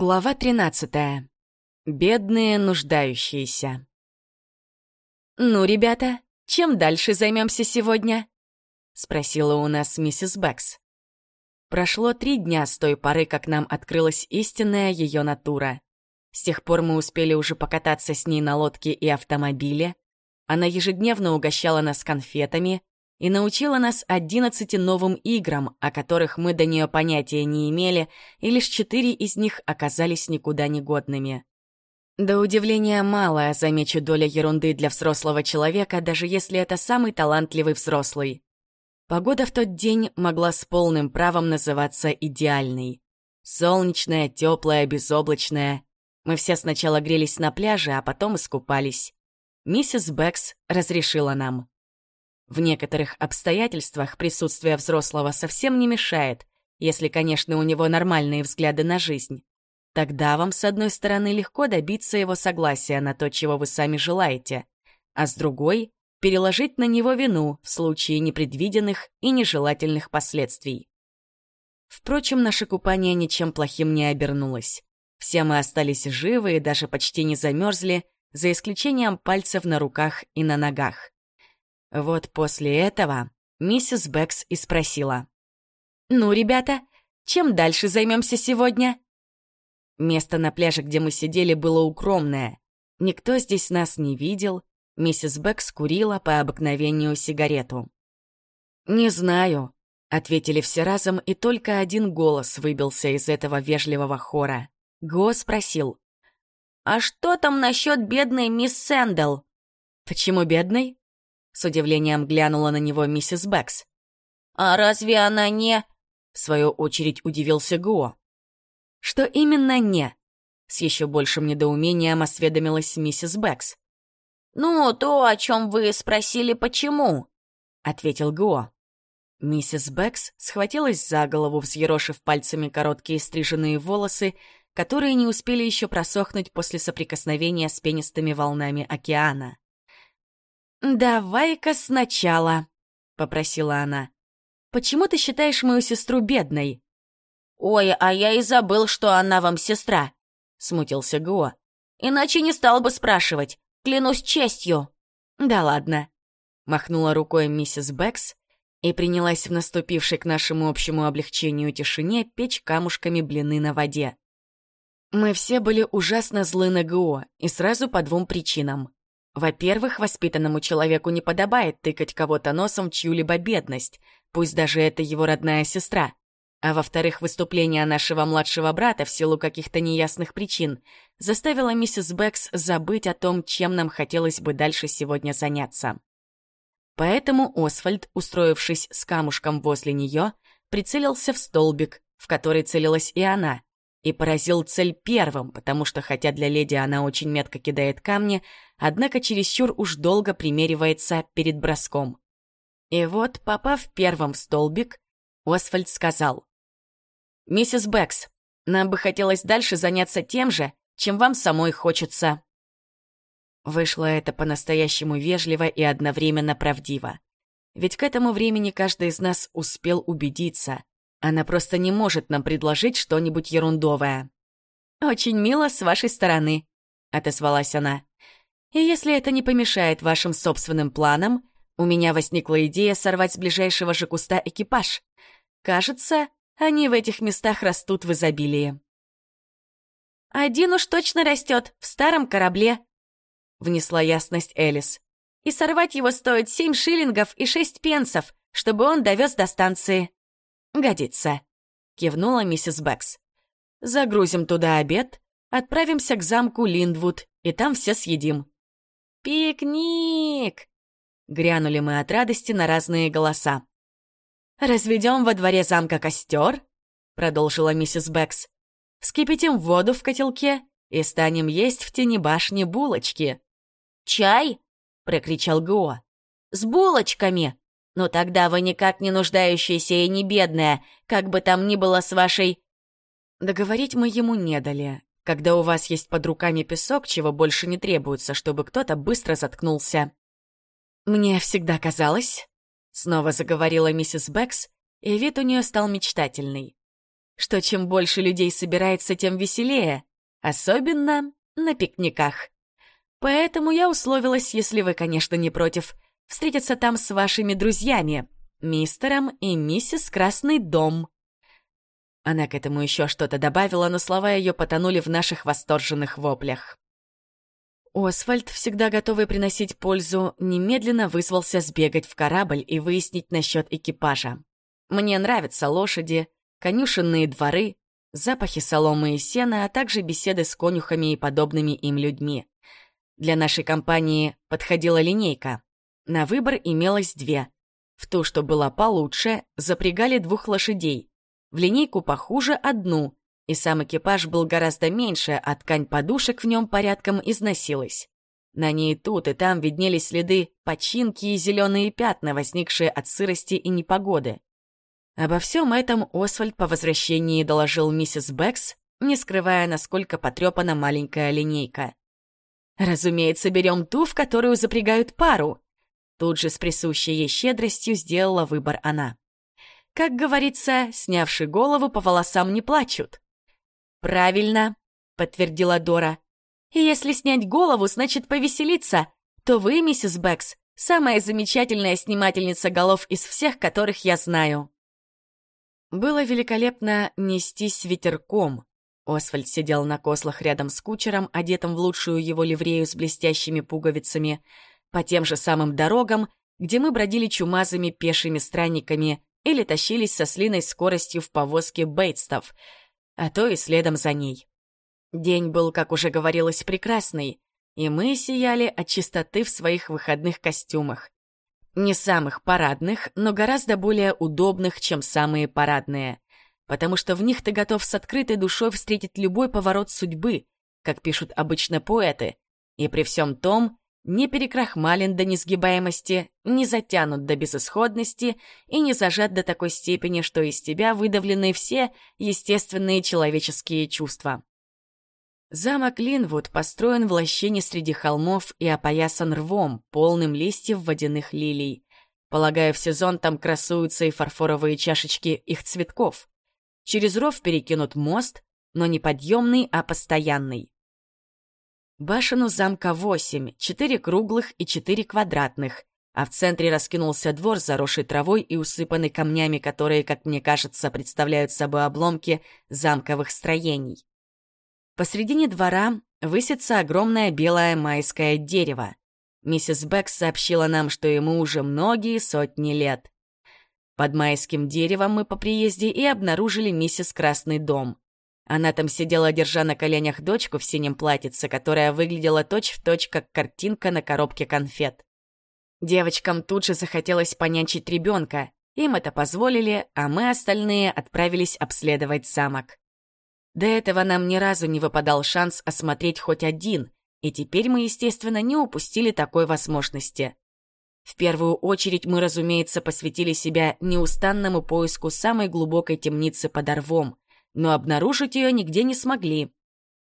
Глава 13. Бедные нуждающиеся. «Ну, ребята, чем дальше займемся сегодня?» — спросила у нас миссис Бэкс. Прошло три дня с той поры, как нам открылась истинная ее натура. С тех пор мы успели уже покататься с ней на лодке и автомобиле. Она ежедневно угощала нас конфетами, и научила нас одиннадцати новым играм, о которых мы до нее понятия не имели, и лишь четыре из них оказались никуда не годными. До удивления малая, замечу, доля ерунды для взрослого человека, даже если это самый талантливый взрослый. Погода в тот день могла с полным правом называться идеальной. Солнечная, теплая, безоблачная. Мы все сначала грелись на пляже, а потом искупались. Миссис Бэкс разрешила нам. В некоторых обстоятельствах присутствие взрослого совсем не мешает, если, конечно, у него нормальные взгляды на жизнь. Тогда вам, с одной стороны, легко добиться его согласия на то, чего вы сами желаете, а с другой — переложить на него вину в случае непредвиденных и нежелательных последствий. Впрочем, наше купание ничем плохим не обернулось. Все мы остались живы и даже почти не замерзли, за исключением пальцев на руках и на ногах. Вот после этого миссис Бэкс и спросила. «Ну, ребята, чем дальше займемся сегодня?» Место на пляже, где мы сидели, было укромное. Никто здесь нас не видел. Миссис Бэкс курила по обыкновению сигарету. «Не знаю», — ответили все разом, и только один голос выбился из этого вежливого хора. Го спросил. «А что там насчет бедной мисс Сэндл?» «Почему бедной?» С удивлением глянула на него миссис Бэкс. «А разве она не...» В свою очередь удивился Го. «Что именно не?» С еще большим недоумением осведомилась миссис Бэкс. «Ну, то, о чем вы спросили, почему?» — ответил Го. Миссис Бэкс схватилась за голову, взъерошив пальцами короткие стриженные волосы, которые не успели еще просохнуть после соприкосновения с пенистыми волнами океана. «Давай-ка сначала», — попросила она. «Почему ты считаешь мою сестру бедной?» «Ой, а я и забыл, что она вам сестра», — смутился Го. «Иначе не стал бы спрашивать, клянусь честью». «Да ладно», — махнула рукой миссис Бэкс и принялась в наступившей к нашему общему облегчению тишине печь камушками блины на воде. Мы все были ужасно злы на ГО, и сразу по двум причинам. Во-первых, воспитанному человеку не подобает тыкать кого-то носом в чью-либо бедность, пусть даже это его родная сестра. А во-вторых, выступление нашего младшего брата в силу каких-то неясных причин заставило миссис Бэкс забыть о том, чем нам хотелось бы дальше сегодня заняться. Поэтому Освальд, устроившись с камушком возле нее, прицелился в столбик, в который целилась и она, и поразил цель первым, потому что, хотя для леди она очень метко кидает камни, однако чересчур уж долго примеривается перед броском. И вот, попав первым в столбик, Освальд сказал. «Миссис Бэкс, нам бы хотелось дальше заняться тем же, чем вам самой хочется». Вышло это по-настоящему вежливо и одновременно правдиво. Ведь к этому времени каждый из нас успел убедиться. Она просто не может нам предложить что-нибудь ерундовое. «Очень мило с вашей стороны», — отозвалась она. И если это не помешает вашим собственным планам, у меня возникла идея сорвать с ближайшего же куста экипаж. Кажется, они в этих местах растут в изобилии. «Один уж точно растет, в старом корабле», — внесла ясность Элис. «И сорвать его стоит семь шиллингов и шесть пенсов, чтобы он довез до станции». «Годится», — кивнула миссис Бэкс. «Загрузим туда обед, отправимся к замку Линдвуд, и там все съедим. «Пикник!» Грянули мы от радости на разные голоса. «Разведем во дворе замка костер», — продолжила миссис Бэкс. «Вскипятим воду в котелке и станем есть в тени башни булочки». «Чай?» — прокричал Гуо. «С булочками! Но тогда вы никак не нуждающаяся и не бедная, как бы там ни было с вашей...» Договорить мы ему не дали, когда у вас есть под руками песок, чего больше не требуется, чтобы кто-то быстро заткнулся. «Мне всегда казалось...» — снова заговорила миссис Бэкс, и вид у нее стал мечтательный. что чем больше людей собирается, тем веселее, особенно на пикниках. Поэтому я условилась, если вы, конечно, не против, встретиться там с вашими друзьями, мистером и миссис Красный дом. Она к этому еще что-то добавила, но слова ее потонули в наших восторженных воплях. Освальд, всегда готовый приносить пользу, немедленно вызвался сбегать в корабль и выяснить насчет экипажа. Мне нравятся лошади, конюшенные дворы, запахи соломы и сена, а также беседы с конюхами и подобными им людьми. Для нашей компании подходила линейка. На выбор имелось две. В ту, что была получше, запрягали двух лошадей. В линейку похуже одну, и сам экипаж был гораздо меньше, а ткань подушек в нем порядком износилась. На ней тут и там виднелись следы починки и зеленые пятна, возникшие от сырости и непогоды. Обо всем этом Освальд по возвращении доложил миссис Бэкс, не скрывая, насколько потрепана маленькая линейка. Разумеется, берем ту, в которую запрягают пару. Тут же с присущей ей щедростью сделала выбор она. Как говорится, снявши голову, по волосам не плачут. «Правильно», — подтвердила Дора. «И если снять голову, значит повеселиться, то вы, миссис Бэкс, самая замечательная снимательница голов из всех, которых я знаю». Было великолепно нестись ветерком, Освальд сидел на кослах рядом с кучером, одетым в лучшую его ливрею с блестящими пуговицами, по тем же самым дорогам, где мы бродили чумазыми пешими странниками или тащились со слиной скоростью в повозке Бейтстов, а то и следом за ней. День был, как уже говорилось, прекрасный, и мы сияли от чистоты в своих выходных костюмах. Не самых парадных, но гораздо более удобных, чем самые парадные потому что в них ты готов с открытой душой встретить любой поворот судьбы, как пишут обычно поэты, и при всем том не перекрахмален до несгибаемости, не затянут до безысходности и не зажат до такой степени, что из тебя выдавлены все естественные человеческие чувства. Замок Линвуд построен в лощине среди холмов и опоясан рвом, полным листьев водяных лилий. Полагаю, в сезон там красуются и фарфоровые чашечки их цветков. Через ров перекинут мост, но не подъемный, а постоянный. Башену замка восемь, четыре круглых и четыре квадратных, а в центре раскинулся двор, заросший травой и усыпанный камнями, которые, как мне кажется, представляют собой обломки замковых строений. Посредине двора высится огромное белое майское дерево. Миссис Бэкс сообщила нам, что ему уже многие сотни лет. Под майским деревом мы по приезде и обнаружили миссис Красный дом. Она там сидела, держа на коленях дочку в синем платьице, которая выглядела точь-в-точь, точь, как картинка на коробке конфет. Девочкам тут же захотелось понянчить ребенка. Им это позволили, а мы остальные отправились обследовать замок. До этого нам ни разу не выпадал шанс осмотреть хоть один, и теперь мы, естественно, не упустили такой возможности. В первую очередь мы, разумеется, посвятили себя неустанному поиску самой глубокой темницы под Орвом, но обнаружить ее нигде не смогли.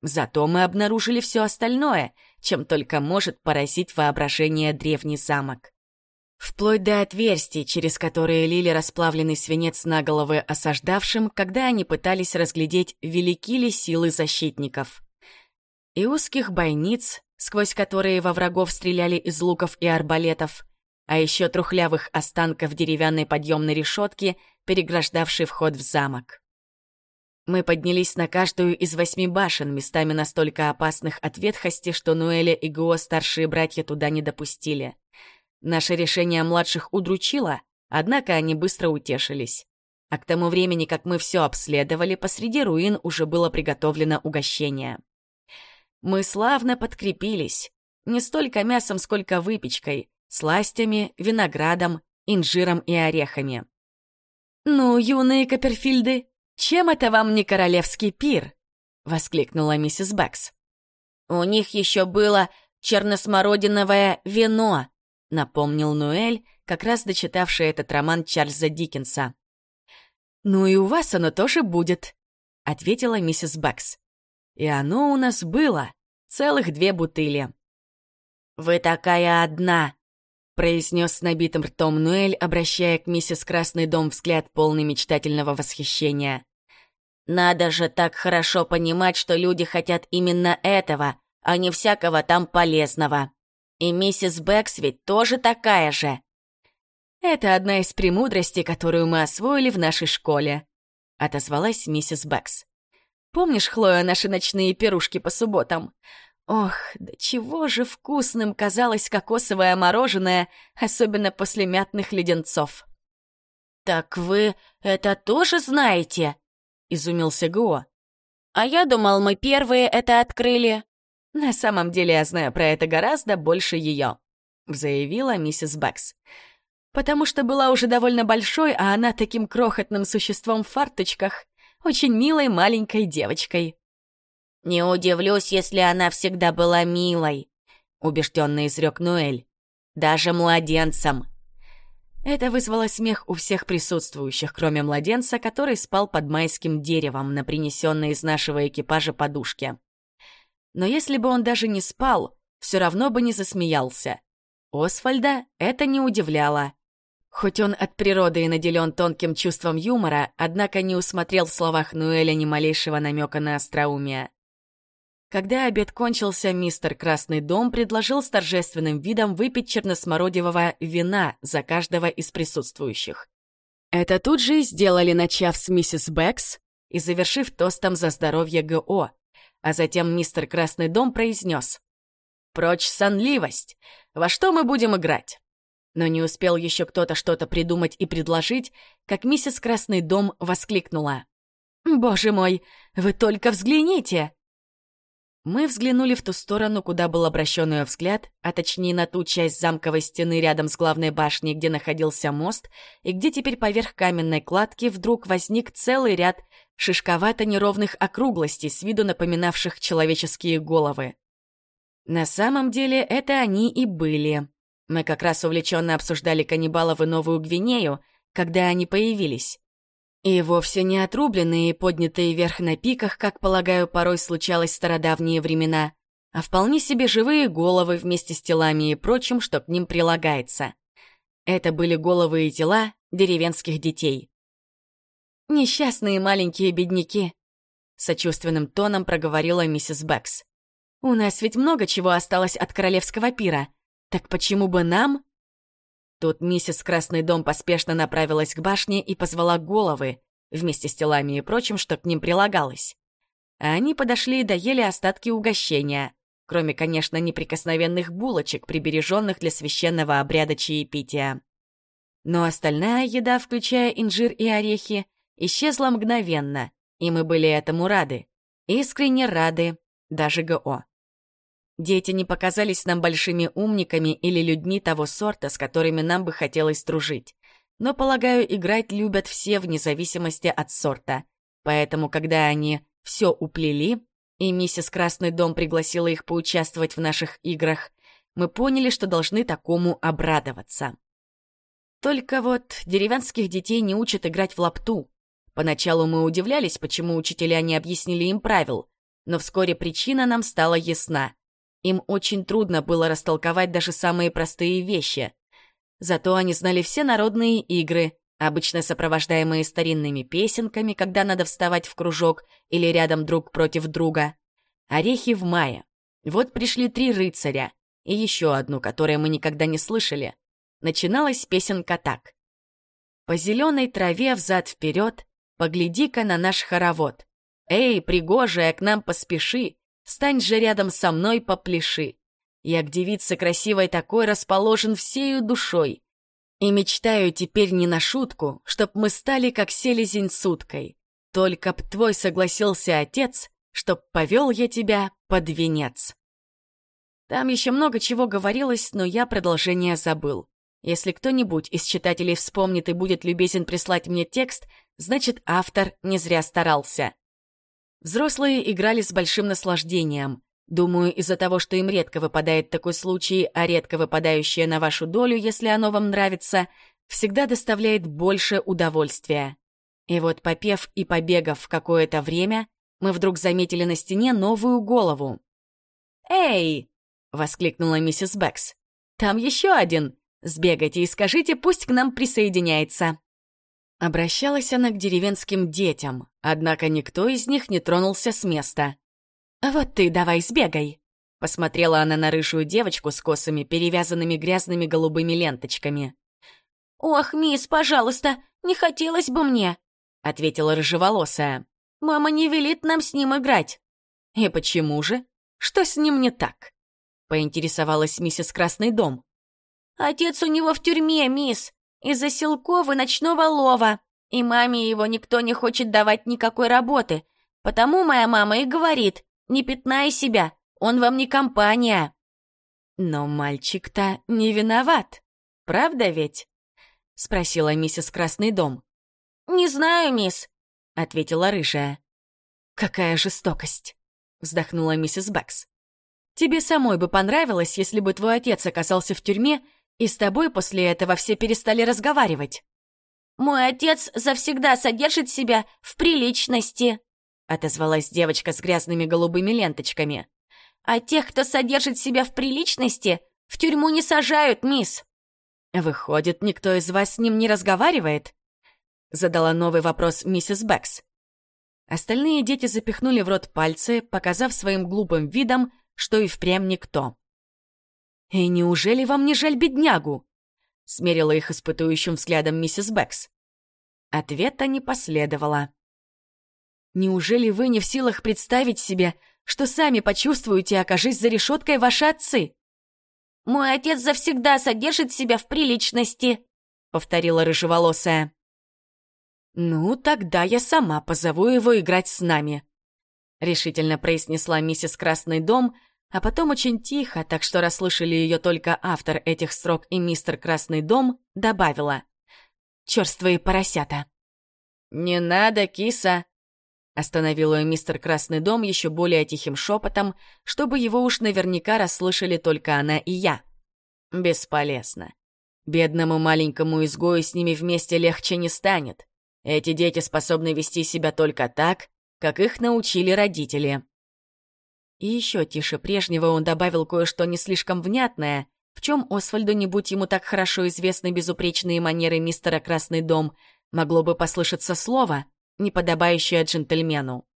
Зато мы обнаружили все остальное, чем только может поразить воображение древний замок. Вплоть до отверстий, через которые лили расплавленный свинец на головы осаждавшим, когда они пытались разглядеть, велики ли силы защитников. И узких бойниц, сквозь которые во врагов стреляли из луков и арбалетов, а еще трухлявых останков деревянной подъемной решетки, переграждавшей вход в замок. Мы поднялись на каждую из восьми башен, местами настолько опасных от ветхости, что Нуэля и Гуо старшие братья туда не допустили. Наше решение младших удручило, однако они быстро утешились. А к тому времени, как мы все обследовали, посреди руин уже было приготовлено угощение. Мы славно подкрепились. Не столько мясом, сколько выпечкой, сластями, виноградом, инжиром и орехами. «Ну, юные Копперфильды, чем это вам не королевский пир?» — воскликнула миссис Бэкс. «У них еще было черносмородиновое вино», — напомнил Нуэль, как раз дочитавший этот роман Чарльза Диккенса. «Ну и у вас оно тоже будет», — ответила миссис Бэкс. «И оно у нас было, целых две бутыли». «Вы такая одна», произнес с набитым ртом Нуэль, обращая к миссис Красный дом взгляд полный мечтательного восхищения. Надо же так хорошо понимать, что люди хотят именно этого, а не всякого там полезного. И миссис Бэкс ведь тоже такая же. Это одна из премудростей, которую мы освоили в нашей школе, отозвалась миссис Бэкс. Помнишь, Хлоя, наши ночные пирушки по субботам? Ох, да чего же вкусным казалось кокосовое мороженое, особенно после мятных леденцов. «Так вы это тоже знаете?» — изумился Гуо. «А я думал, мы первые это открыли». «На самом деле я знаю про это гораздо больше ее», — заявила миссис Бэкс. «Потому что была уже довольно большой, а она таким крохотным существом в фарточках, очень милой маленькой девочкой». «Не удивлюсь, если она всегда была милой», — убежденно изрек Нуэль. «Даже младенцем». Это вызвало смех у всех присутствующих, кроме младенца, который спал под майским деревом на принесенной из нашего экипажа подушке. Но если бы он даже не спал, все равно бы не засмеялся. Освальда это не удивляло. Хоть он от природы и наделен тонким чувством юмора, однако не усмотрел в словах Нуэля ни малейшего намека на остроумие. Когда обед кончился, мистер Красный дом предложил с торжественным видом выпить черносмородевого вина за каждого из присутствующих. Это тут же и сделали, начав с миссис Бэкс и завершив тостом за здоровье ГО, а затем мистер Красный дом произнес «Прочь сонливость! Во что мы будем играть?» Но не успел еще кто-то что-то придумать и предложить, как миссис Красный дом воскликнула. «Боже мой, вы только взгляните!» Мы взглянули в ту сторону, куда был обращен ее взгляд, а точнее на ту часть замковой стены рядом с главной башней, где находился мост, и где теперь поверх каменной кладки вдруг возник целый ряд шишковато-неровных округлостей, с виду напоминавших человеческие головы. На самом деле это они и были. Мы как раз увлеченно обсуждали каннибалов и Новую Гвинею, когда они появились. И вовсе не отрубленные и поднятые вверх на пиках, как, полагаю, порой случалось в стародавние времена, а вполне себе живые головы вместе с телами и прочим, что к ним прилагается. Это были головы и тела деревенских детей. «Несчастные маленькие бедняки», — сочувственным тоном проговорила миссис Бэкс. «У нас ведь много чего осталось от королевского пира. Так почему бы нам Тут миссис Красный дом поспешно направилась к башне и позвала головы, вместе с телами и прочим, что к ним прилагалось. А они подошли и доели остатки угощения, кроме, конечно, неприкосновенных булочек, прибереженных для священного обряда чаепития. Но остальная еда, включая инжир и орехи, исчезла мгновенно, и мы были этому рады. Искренне рады, даже ГО. Дети не показались нам большими умниками или людьми того сорта, с которыми нам бы хотелось дружить. Но, полагаю, играть любят все вне зависимости от сорта. Поэтому, когда они все уплели, и миссис Красный дом пригласила их поучаствовать в наших играх, мы поняли, что должны такому обрадоваться. Только вот деревенских детей не учат играть в лапту. Поначалу мы удивлялись, почему учителя не объяснили им правил, но вскоре причина нам стала ясна. Им очень трудно было растолковать даже самые простые вещи. Зато они знали все народные игры, обычно сопровождаемые старинными песенками, когда надо вставать в кружок или рядом друг против друга. Орехи в мае. Вот пришли три рыцаря. И еще одну, которую мы никогда не слышали. Начиналась песенка так. «По зеленой траве взад-вперед, погляди-ка на наш хоровод. Эй, пригожая, к нам поспеши, Стань же рядом со мной, попляши. Я к девице красивой такой расположен всею душой. И мечтаю теперь не на шутку, чтоб мы стали как селезень с уткой. Только б твой согласился отец, чтоб повел я тебя под венец. Там еще много чего говорилось, но я продолжение забыл. Если кто-нибудь из читателей вспомнит и будет любезен прислать мне текст, значит, автор не зря старался. Взрослые играли с большим наслаждением. Думаю, из-за того, что им редко выпадает такой случай, а редко выпадающее на вашу долю, если оно вам нравится, всегда доставляет больше удовольствия. И вот попев и побегав какое-то время, мы вдруг заметили на стене новую голову. «Эй!» — воскликнула миссис Бэкс. «Там еще один! Сбегайте и скажите, пусть к нам присоединяется!» Обращалась она к деревенским детям, Однако никто из них не тронулся с места. «Вот ты давай сбегай», — посмотрела она на рыжую девочку с косами, перевязанными грязными голубыми ленточками. «Ох, мисс, пожалуйста, не хотелось бы мне», — ответила рыжеволосая. «Мама не велит нам с ним играть». «И почему же? Что с ним не так?» — поинтересовалась миссис Красный дом. «Отец у него в тюрьме, мисс, из-за силков и ночного лова, и маме его никто не хочет давать никакой работы, потому моя мама и говорит, не пятнай себя, он вам не компания». «Но мальчик-то не виноват, правда ведь?» — спросила миссис Красный дом. «Не знаю, мисс», — ответила рыжая. «Какая жестокость!» — вздохнула миссис Бэкс. «Тебе самой бы понравилось, если бы твой отец оказался в тюрьме, и с тобой после этого все перестали разговаривать». «Мой отец завсегда содержит себя в приличности», — отозвалась девочка с грязными голубыми ленточками. «А тех, кто содержит себя в приличности, в тюрьму не сажают, мисс». «Выходит, никто из вас с ним не разговаривает?» — задала новый вопрос миссис Бэкс. Остальные дети запихнули в рот пальцы, показав своим глупым видом, что и впрямь никто. «И неужели вам не жаль беднягу?» — смерила их испытующим взглядом миссис Бэкс. Ответа не последовало. «Неужели вы не в силах представить себе, что сами почувствуете, окажись за решеткой ваши отцы?» «Мой отец завсегда содержит себя в приличности», — повторила рыжеволосая. «Ну, тогда я сама позову его играть с нами», — решительно произнесла миссис Красный дом, а потом очень тихо, так что расслышали ее только автор этих строк и мистер Красный дом, добавила. «Чёрствые поросята». «Не надо, киса!» Остановил ее мистер Красный дом еще более тихим шепотом, чтобы его уж наверняка расслышали только она и я. «Бесполезно. Бедному маленькому изгою с ними вместе легче не станет. Эти дети способны вести себя только так, как их научили родители. И еще тише прежнего он добавил кое-что не слишком внятное, в чем Освальду, не будь ему так хорошо известны безупречные манеры мистера Красный дом, могло бы послышаться слово, не подобающее джентльмену.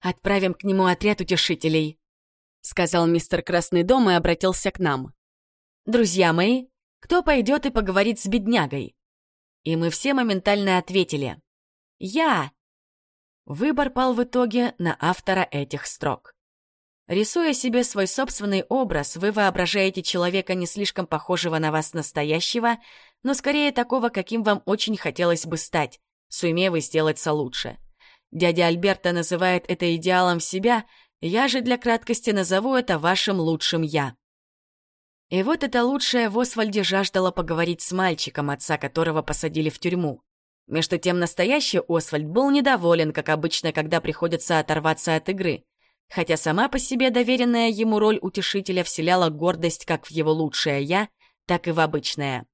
«Отправим к нему отряд утешителей», — сказал мистер Красный дом и обратился к нам. «Друзья мои, кто пойдет и поговорит с беднягой? И мы все моментально ответили «Я!». Выбор пал в итоге на автора этих строк. Рисуя себе свой собственный образ, вы воображаете человека не слишком похожего на вас настоящего, но скорее такого, каким вам очень хотелось бы стать, сумев и сделаться лучше. Дядя Альберта называет это идеалом себя, я же для краткости назову это вашим лучшим «я». И вот эта лучшая в Освальде жаждала поговорить с мальчиком, отца которого посадили в тюрьму. Между тем настоящий Освальд был недоволен, как обычно, когда приходится оторваться от игры. Хотя сама по себе доверенная ему роль утешителя вселяла гордость как в его лучшее «я», так и в обычное.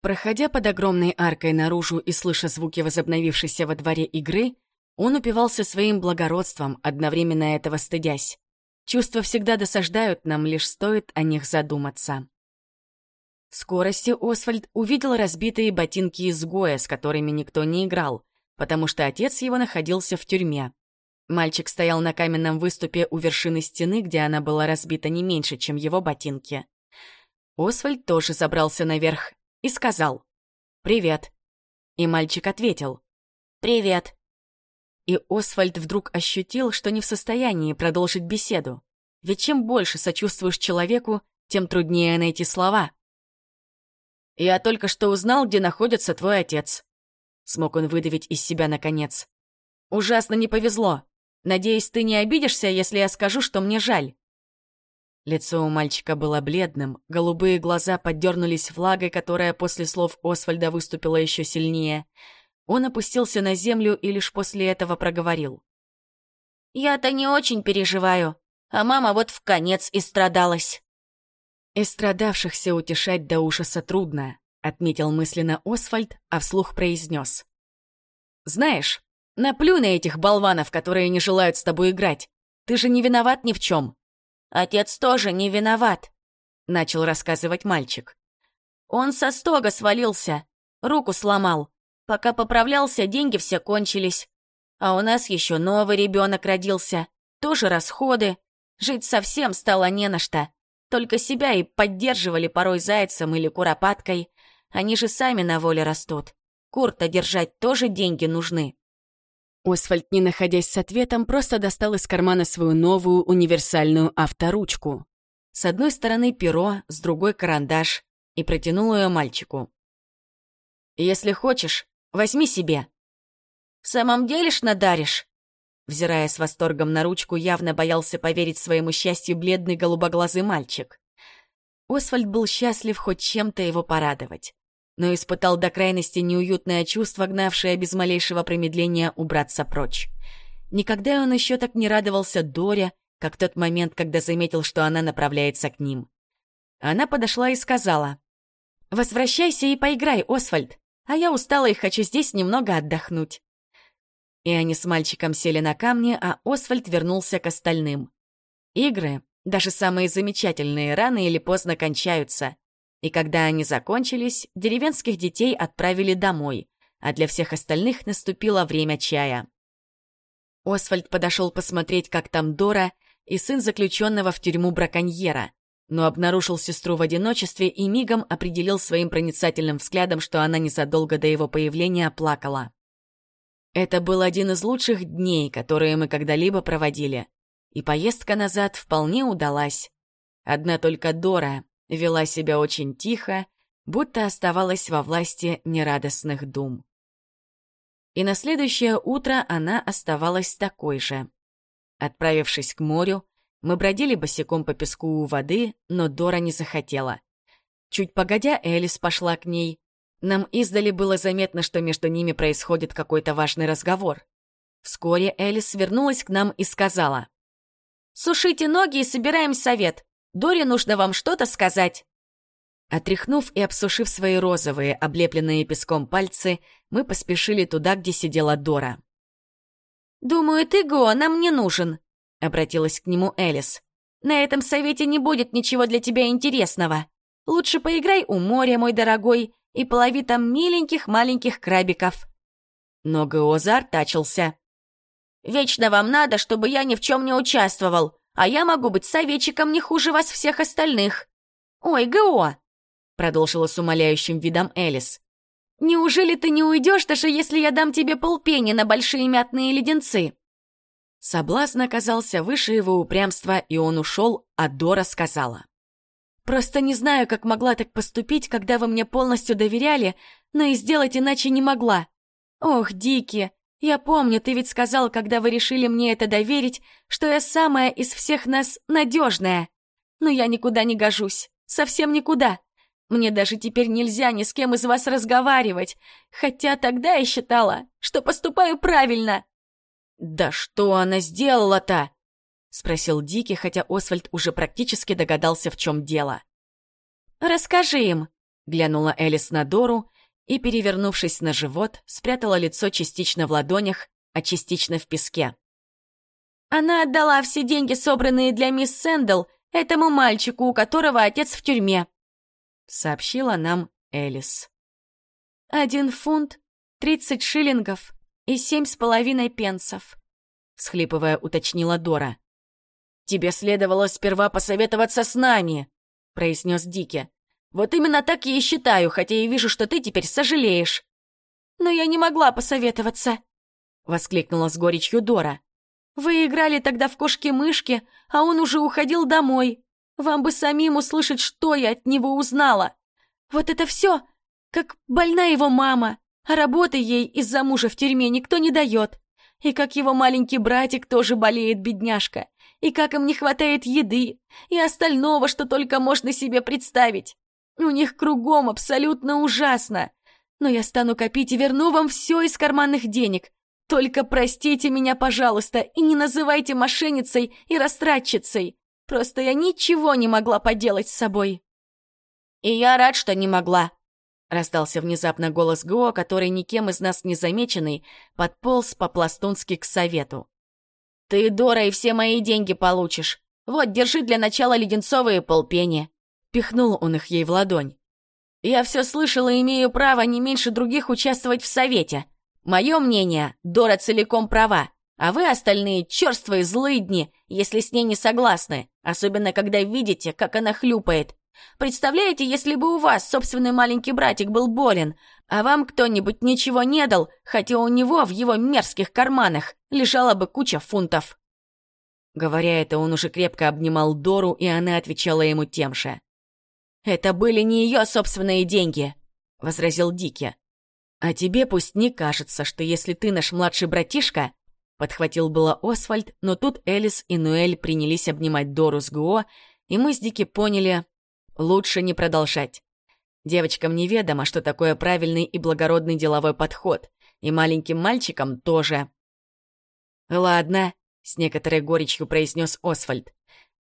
Проходя под огромной аркой наружу и слыша звуки возобновившейся во дворе игры, он упивался своим благородством, одновременно этого стыдясь. Чувства всегда досаждают нам, лишь стоит о них задуматься. В скорости Освальд увидел разбитые ботинки изгоя, с которыми никто не играл, потому что отец его находился в тюрьме. Мальчик стоял на каменном выступе у вершины стены, где она была разбита не меньше, чем его ботинки. Освальд тоже забрался наверх и сказал «Привет». И мальчик ответил «Привет». И Освальд вдруг ощутил, что не в состоянии продолжить беседу. Ведь чем больше сочувствуешь человеку, тем труднее найти слова. «Я только что узнал, где находится твой отец», — смог он выдавить из себя наконец. «Ужасно не повезло. Надеюсь, ты не обидишься, если я скажу, что мне жаль». Лицо у мальчика было бледным, голубые глаза поддернулись влагой, которая после слов Освальда выступила еще сильнее — он опустился на землю и лишь после этого проговорил. «Я-то не очень переживаю, а мама вот в конец истрадалась». «И страдавшихся утешать до ужаса трудно», — отметил мысленно Освальд, а вслух произнес. «Знаешь, наплюй на этих болванов, которые не желают с тобой играть. Ты же не виноват ни в чем». «Отец тоже не виноват», — начал рассказывать мальчик. «Он со стога свалился, руку сломал. Пока поправлялся, деньги все кончились. А у нас еще новый ребенок родился. Тоже расходы. Жить совсем стало не на что. Только себя и поддерживали порой зайцем или куропаткой. Они же сами на воле растут. Кур-то держать тоже деньги нужны. Освальд, не находясь с ответом, просто достал из кармана свою новую универсальную авторучку. С одной стороны перо, с другой карандаш, и протянул ее мальчику. «Если хочешь, возьми себе». «В самом деле ж надаришь?» Взирая с восторгом на ручку, явно боялся поверить своему счастью бледный голубоглазый мальчик. Освальд был счастлив хоть чем-то его порадовать, но испытал до крайности неуютное чувство, гнавшее без малейшего промедления убраться прочь. Никогда он еще так не радовался Доре, как тот момент, когда заметил, что она направляется к ним. Она подошла и сказала, «Возвращайся и поиграй, Освальд, а я устала и хочу здесь немного отдохнуть» и они с мальчиком сели на камни, а Освальд вернулся к остальным. Игры, даже самые замечательные, рано или поздно кончаются. И когда они закончились, деревенских детей отправили домой, а для всех остальных наступило время чая. Освальд подошел посмотреть, как там Дора и сын заключенного в тюрьму браконьера, но обнаружил сестру в одиночестве и мигом определил своим проницательным взглядом, что она незадолго до его появления плакала. Это был один из лучших дней, которые мы когда-либо проводили. И поездка назад вполне удалась. Одна только Дора вела себя очень тихо, будто оставалась во власти нерадостных дум. И на следующее утро она оставалась такой же. Отправившись к морю, мы бродили босиком по песку у воды, но Дора не захотела. Чуть погодя, Элис пошла к ней, нам издали было заметно, что между ними происходит какой-то важный разговор. Вскоре Элис вернулась к нам и сказала. «Сушите ноги и собираем совет. Доре нужно вам что-то сказать». Отряхнув и обсушив свои розовые, облепленные песком пальцы, мы поспешили туда, где сидела Дора. «Думаю, ты, Го, нам не нужен», — обратилась к нему Элис. «На этом совете не будет ничего для тебя интересного. Лучше поиграй у моря, мой дорогой, и полови там миленьких маленьких крабиков. Но Гаозар тачился. «Вечно вам надо, чтобы я ни в чем не участвовал, а я могу быть советчиком не хуже вас всех остальных». «Ой, Гао!» — продолжила с умоляющим видом Элис. «Неужели ты не уйдешь, даже если я дам тебе полпени на большие мятные леденцы?» Соблазн оказался выше его упрямства, и он ушел, а Дора сказала. Просто не знаю, как могла так поступить, когда вы мне полностью доверяли, но и сделать иначе не могла. Ох, Дики, я помню, ты ведь сказал, когда вы решили мне это доверить, что я самая из всех нас надежная. Но я никуда не гожусь, совсем никуда. Мне даже теперь нельзя ни с кем из вас разговаривать, хотя тогда я считала, что поступаю правильно. Да что она сделала-то? — спросил Дики, хотя Освальд уже практически догадался, в чем дело. «Расскажи им», — глянула Элис на Дору и, перевернувшись на живот, спрятала лицо частично в ладонях, а частично в песке. «Она отдала все деньги, собранные для мисс Сэндл, этому мальчику, у которого отец в тюрьме», — сообщила нам Элис. «Один фунт, тридцать шиллингов и семь с половиной пенсов», — всхлипывая, уточнила Дора. «Тебе следовало сперва посоветоваться с нами», — произнес Дики. «Вот именно так я и считаю, хотя и вижу, что ты теперь сожалеешь». «Но я не могла посоветоваться», — воскликнула с горечью Дора. «Вы играли тогда в кошки-мышки, а он уже уходил домой. Вам бы самим услышать, что я от него узнала. Вот это все, как больна его мама, а работы ей из-за мужа в тюрьме никто не дает. И как его маленький братик тоже болеет, бедняжка и как им не хватает еды и остального, что только можно себе представить. У них кругом абсолютно ужасно. Но я стану копить и верну вам все из карманных денег. Только простите меня, пожалуйста, и не называйте мошенницей и растратчицей. Просто я ничего не могла поделать с собой. И я рад, что не могла. Раздался внезапно голос Го, который никем из нас не замеченный, подполз по-пластунски к совету. Ты, Дора, и все мои деньги получишь. Вот, держи для начала леденцовые полпени. Пихнул он их ей в ладонь. Я все слышала и имею право не меньше других участвовать в совете. Мое мнение, Дора целиком права, а вы остальные черствые злые дни, если с ней не согласны, особенно когда видите, как она хлюпает. Представляете, если бы у вас собственный маленький братик был болен, а вам кто-нибудь ничего не дал, хотя у него в его мерзких карманах лежала бы куча фунтов. Говоря это, он уже крепко обнимал Дору, и она отвечала ему тем же. «Это были не ее собственные деньги», — возразил Дики. «А тебе пусть не кажется, что если ты наш младший братишка...» Подхватил было Освальд, но тут Элис и Нуэль принялись обнимать Дору с Гуо, и мы с Дики поняли, лучше не продолжать. Девочкам неведомо, что такое правильный и благородный деловой подход, и маленьким мальчикам тоже. «Ладно», — с некоторой горечью произнес Освальд,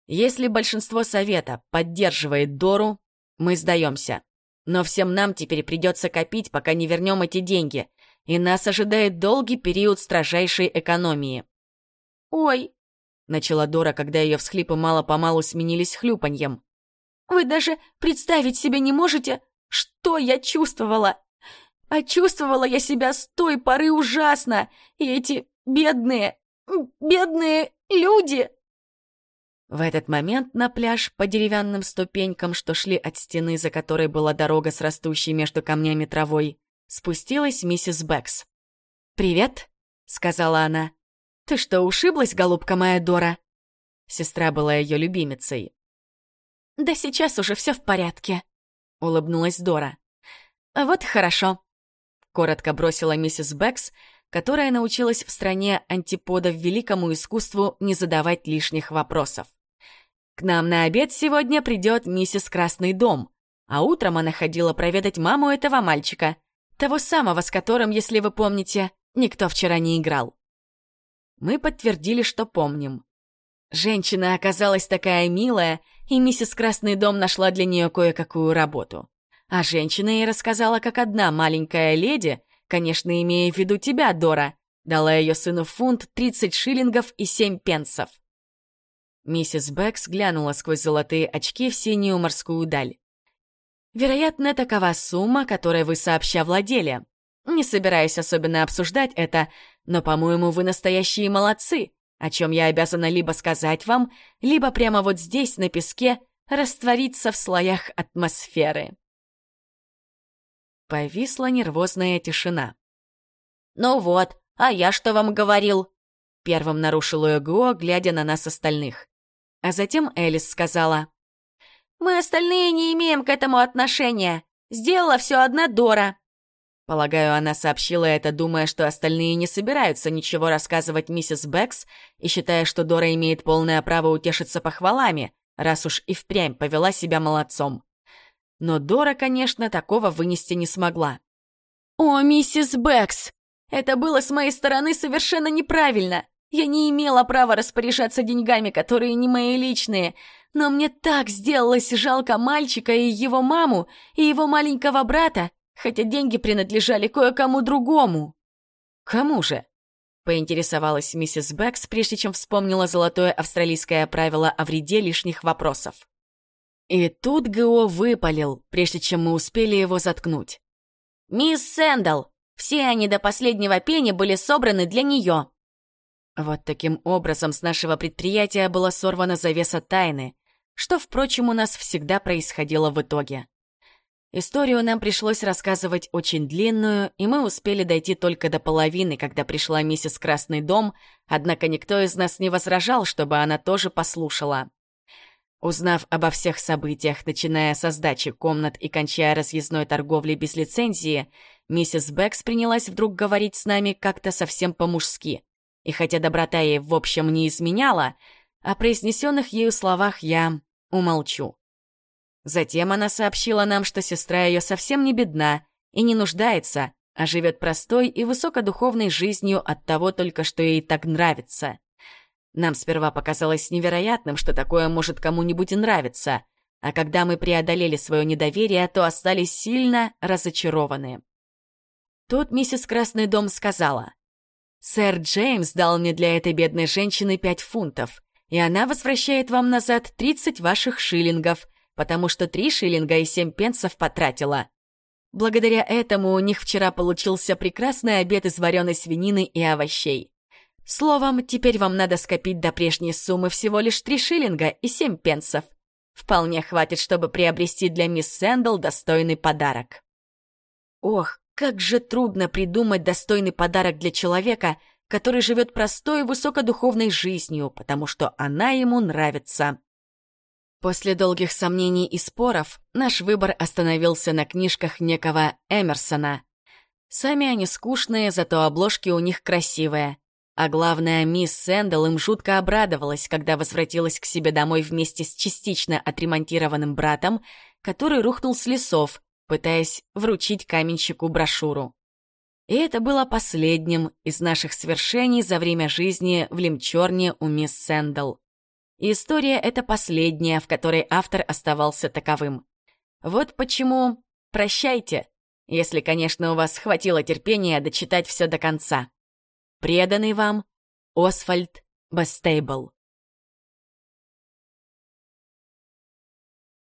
«если большинство совета поддерживает Дору, мы сдаемся. Но всем нам теперь придется копить, пока не вернем эти деньги, и нас ожидает долгий период строжайшей экономии. «Ой!» — начала Дора, когда ее всхлипы мало-помалу сменились хлюпаньем. «Вы даже представить себе не можете, что я чувствовала! А чувствовала я себя с той поры ужасно, и эти бедные, бедные люди!» В этот момент на пляж по деревянным ступенькам, что шли от стены, за которой была дорога с растущей между камнями травой, спустилась миссис Бэкс. «Привет», — сказала она. «Ты что, ушиблась, голубка моя Дора?» Сестра была ее любимицей. «Да сейчас уже все в порядке», — улыбнулась Дора. «Вот хорошо», — коротко бросила миссис Бэкс, которая научилась в стране антиподов великому искусству не задавать лишних вопросов. К нам на обед сегодня придет миссис Красный дом, а утром она ходила проведать маму этого мальчика, того самого, с которым, если вы помните, никто вчера не играл. Мы подтвердили, что помним. Женщина оказалась такая милая, и миссис Красный дом нашла для нее кое-какую работу. А женщина ей рассказала, как одна маленькая леди, конечно, имея в виду тебя, Дора, дала ее сыну фунт 30 шиллингов и 7 пенсов. Миссис Бэкс глянула сквозь золотые очки в синюю морскую даль. «Вероятно, такова сумма, которой вы сообща владели. Не собираюсь особенно обсуждать это, но, по-моему, вы настоящие молодцы, о чем я обязана либо сказать вам, либо прямо вот здесь, на песке, раствориться в слоях атмосферы». Повисла нервозная тишина. «Ну вот, а я что вам говорил?» Первым нарушил ее Гуо, глядя на нас остальных. А затем Элис сказала. «Мы остальные не имеем к этому отношения. Сделала все одна Дора». Полагаю, она сообщила это, думая, что остальные не собираются ничего рассказывать миссис Бэкс и считая, что Дора имеет полное право утешиться похвалами, раз уж и впрямь повела себя молодцом. Но Дора, конечно, такого вынести не смогла. «О, миссис Бэкс! Это было с моей стороны совершенно неправильно! Я не имела права распоряжаться деньгами, которые не мои личные, но мне так сделалось жалко мальчика и его маму, и его маленького брата, хотя деньги принадлежали кое-кому другому. Кому же? Поинтересовалась миссис Бэкс, прежде чем вспомнила золотое австралийское правило о вреде лишних вопросов. И тут ГО выпалил, прежде чем мы успели его заткнуть. «Мисс Сэндал, все они до последнего пени были собраны для нее. Вот таким образом с нашего предприятия была сорвана завеса тайны, что, впрочем, у нас всегда происходило в итоге. Историю нам пришлось рассказывать очень длинную, и мы успели дойти только до половины, когда пришла миссис Красный дом, однако никто из нас не возражал, чтобы она тоже послушала. Узнав обо всех событиях, начиная со сдачи комнат и кончая разъездной торговлей без лицензии, миссис Бэкс принялась вдруг говорить с нами как-то совсем по-мужски — и хотя доброта ей в общем не изменяла, о произнесенных ею словах я умолчу. Затем она сообщила нам, что сестра ее совсем не бедна и не нуждается, а живет простой и высокодуховной жизнью от того только, что ей так нравится. Нам сперва показалось невероятным, что такое может кому-нибудь нравиться, а когда мы преодолели свое недоверие, то остались сильно разочарованы. Тут миссис Красный дом сказала, Сэр Джеймс дал мне для этой бедной женщины пять фунтов, и она возвращает вам назад тридцать ваших шиллингов, потому что три шиллинга и семь пенсов потратила. Благодаря этому у них вчера получился прекрасный обед из вареной свинины и овощей. Словом, теперь вам надо скопить до прежней суммы всего лишь три шиллинга и семь пенсов. Вполне хватит, чтобы приобрести для мисс Сэндл достойный подарок. Ох, как же трудно придумать достойный подарок для человека, который живет простой высокодуховной жизнью, потому что она ему нравится. После долгих сомнений и споров наш выбор остановился на книжках некого Эмерсона. Сами они скучные, зато обложки у них красивые. А главное, мисс Сэндл им жутко обрадовалась, когда возвратилась к себе домой вместе с частично отремонтированным братом, который рухнул с лесов, пытаясь вручить каменщику брошюру. И это было последним из наших свершений за время жизни в Лемчорне у мисс Сэндл. История эта последняя, в которой автор оставался таковым. Вот почему прощайте, если, конечно, у вас хватило терпения дочитать все до конца. Преданный вам Освальд Бастейбл